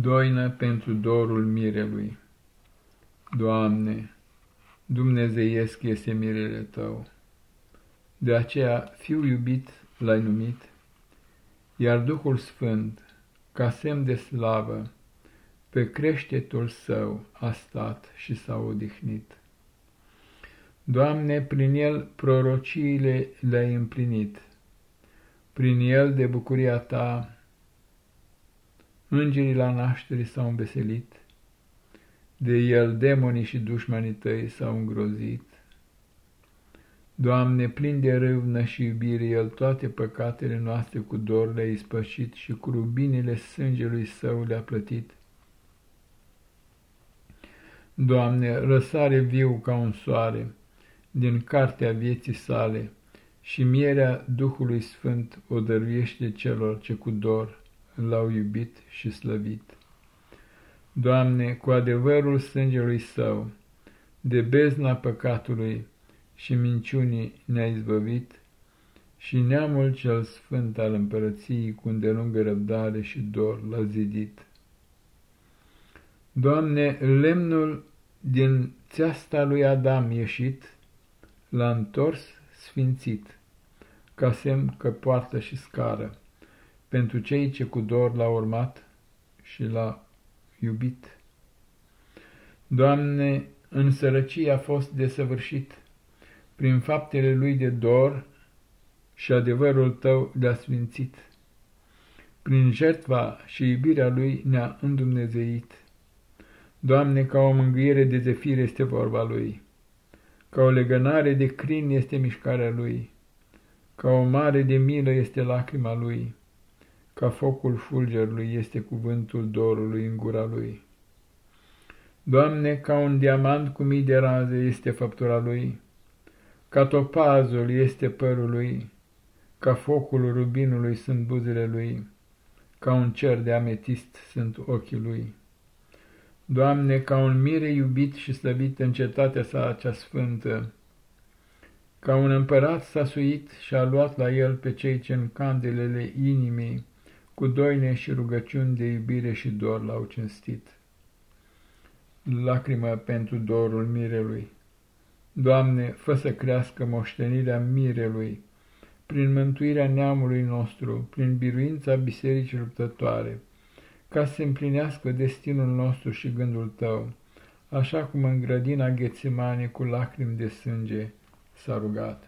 Doină pentru dorul mirelui. Doamne, dumnezeiesc este mirele Tău. De aceea, fiu iubit l-ai numit, iar Duhul Sfânt, ca semn de slavă, pe creștetul său a stat și s-a odihnit. Doamne, prin el prorociile le-ai împlinit, prin el de bucuria Ta Îngerii la naștere s-au înveselit, de el demonii și dușmanii tăi s-au îngrozit. Doamne, plin de râvnă și iubire, El toate păcatele noastre cu dor le-a ispășit și cu rubinile sângelui Său le-a plătit. Doamne, răsare viu ca un soare din cartea vieții sale și mierea Duhului Sfânt o dăruiește celor ce cu dor l-au iubit și slăvit. Doamne, cu adevărul sângelui Său, de bezna păcatului și minciunii ne-a izbăvit, și neamul cel sfânt al împărăției cu îndelungă răbdare și dor l-a zidit. Doamne, lemnul din țeasta lui Adam ieșit, l-a întors sfințit, ca semn că poartă și scară pentru cei ce cu dor l-au urmat și l-a iubit. Doamne, în sărăcie a fost desăvârșit, prin faptele lui de dor și adevărul tău le-a sfințit. Prin jertva și iubirea lui ne-a îndumnezeit. Doamne, ca o mângâiere de zefir este vorba lui, ca o legănare de crin este mișcarea lui, ca o mare de milă este lacrima lui ca focul fulgerului este cuvântul dorului în gura lui. Doamne, ca un diamant cu mii de raze este făptura lui, ca topazul este părul lui, ca focul rubinului sunt buzele lui, ca un cer de ametist sunt ochii lui. Doamne, ca un mire iubit și slăbit în cetatea sa cea sfântă, ca un împărat s-a suit și a luat la el pe cei ce în candelele inimii cu doine și rugăciuni de iubire și dor l-au cinstit. Lacrimă pentru dorul mirelui. Doamne, fă să crească moștenirea mirelui, prin mântuirea neamului nostru, prin biruința bisericii luptătoare, ca să împlinească destinul nostru și gândul Tău, așa cum în grădina Ghețimane cu lacrimi de sânge s-a rugat.